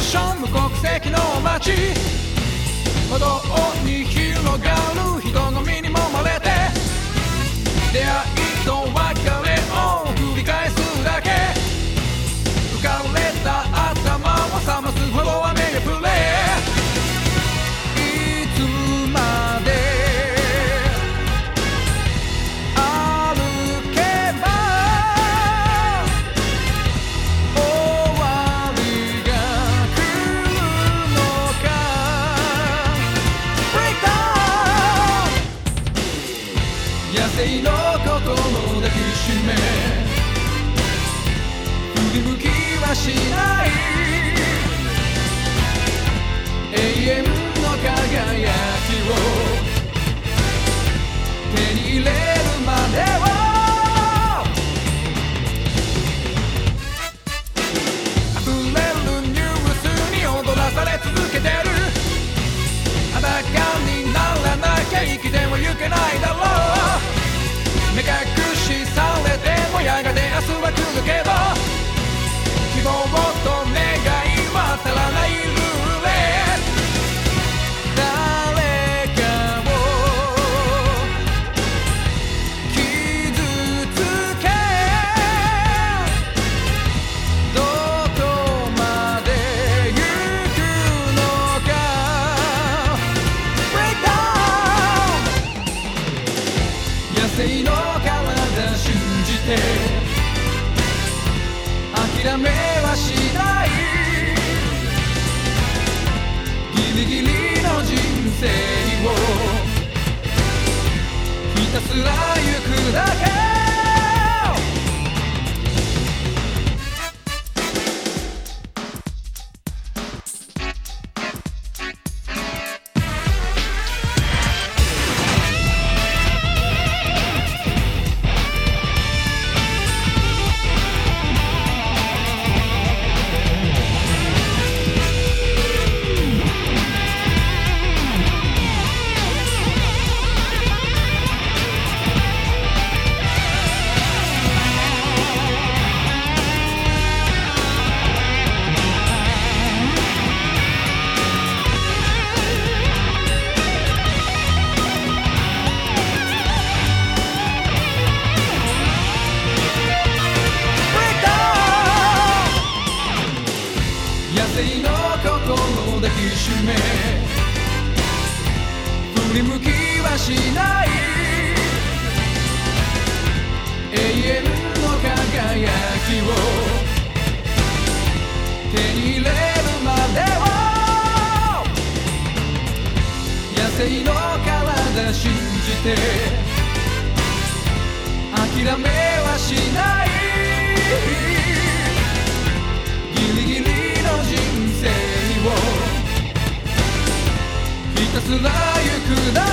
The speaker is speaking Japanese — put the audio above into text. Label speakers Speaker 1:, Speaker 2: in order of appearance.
Speaker 1: ション無国籍の街。歩道に広がる人の身に野生の心抱きしめ振り向きはしない永遠の輝きを手に入れるまでは溢れるニュースに踊らされ続けてる。裸にならなきゃ生きてもゆけないだろうめはしない。ギリギリの人生をひたすら行くだけ。振り向きはしない。永遠の輝きを。手に入れるまでを野生の体信じて。生をひたすら行くな